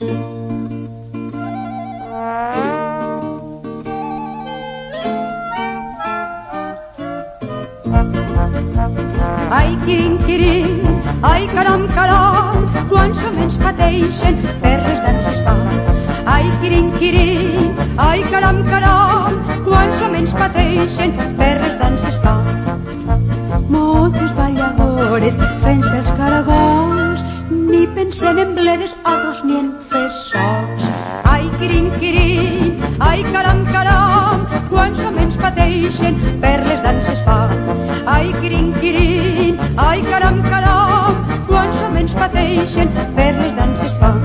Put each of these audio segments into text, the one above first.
Ai, quirin, quirin, ai, caram, caram, quants homes pateixen per les danses fan. Ai, quirin, quirin, ai, caram, caram, quants homes pateixen per les danses fan. Moltes balladores fent-se els caragols, ni pensen en bledes, arros ni en fesols. Ai, quirin, quirin, ai, caram, caram, quants homes pateixen per les danses fan. Ai, quirin, quirin, ai, caram, caram, quants homes pateixen per les danses fan.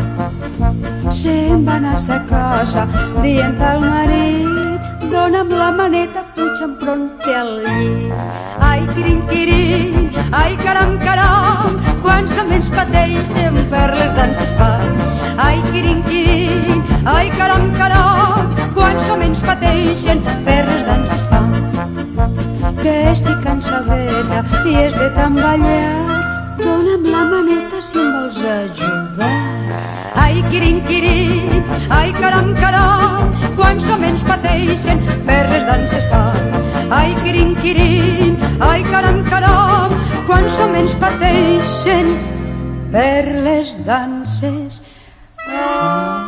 Se'n van a sa casa dient al marit dona'm la maneta, puja'm pronte al llit. Ai, quirin, quirin, ai, caram, caram, quants homes pateixen per les danses fan. Ai, quirin, quirin, ai, caram, caram, quants homes pateixen per les danses fan que estic cansadeta i és de tan ballar. Dóna'm la maneta si em vols ajudar. Ai, quirin, quirin, ai, caram, caram, quants homes pateixen per les danses fan. Ai, quirin, quirin, ai, caram, caram, homes pateixen per les danses fan.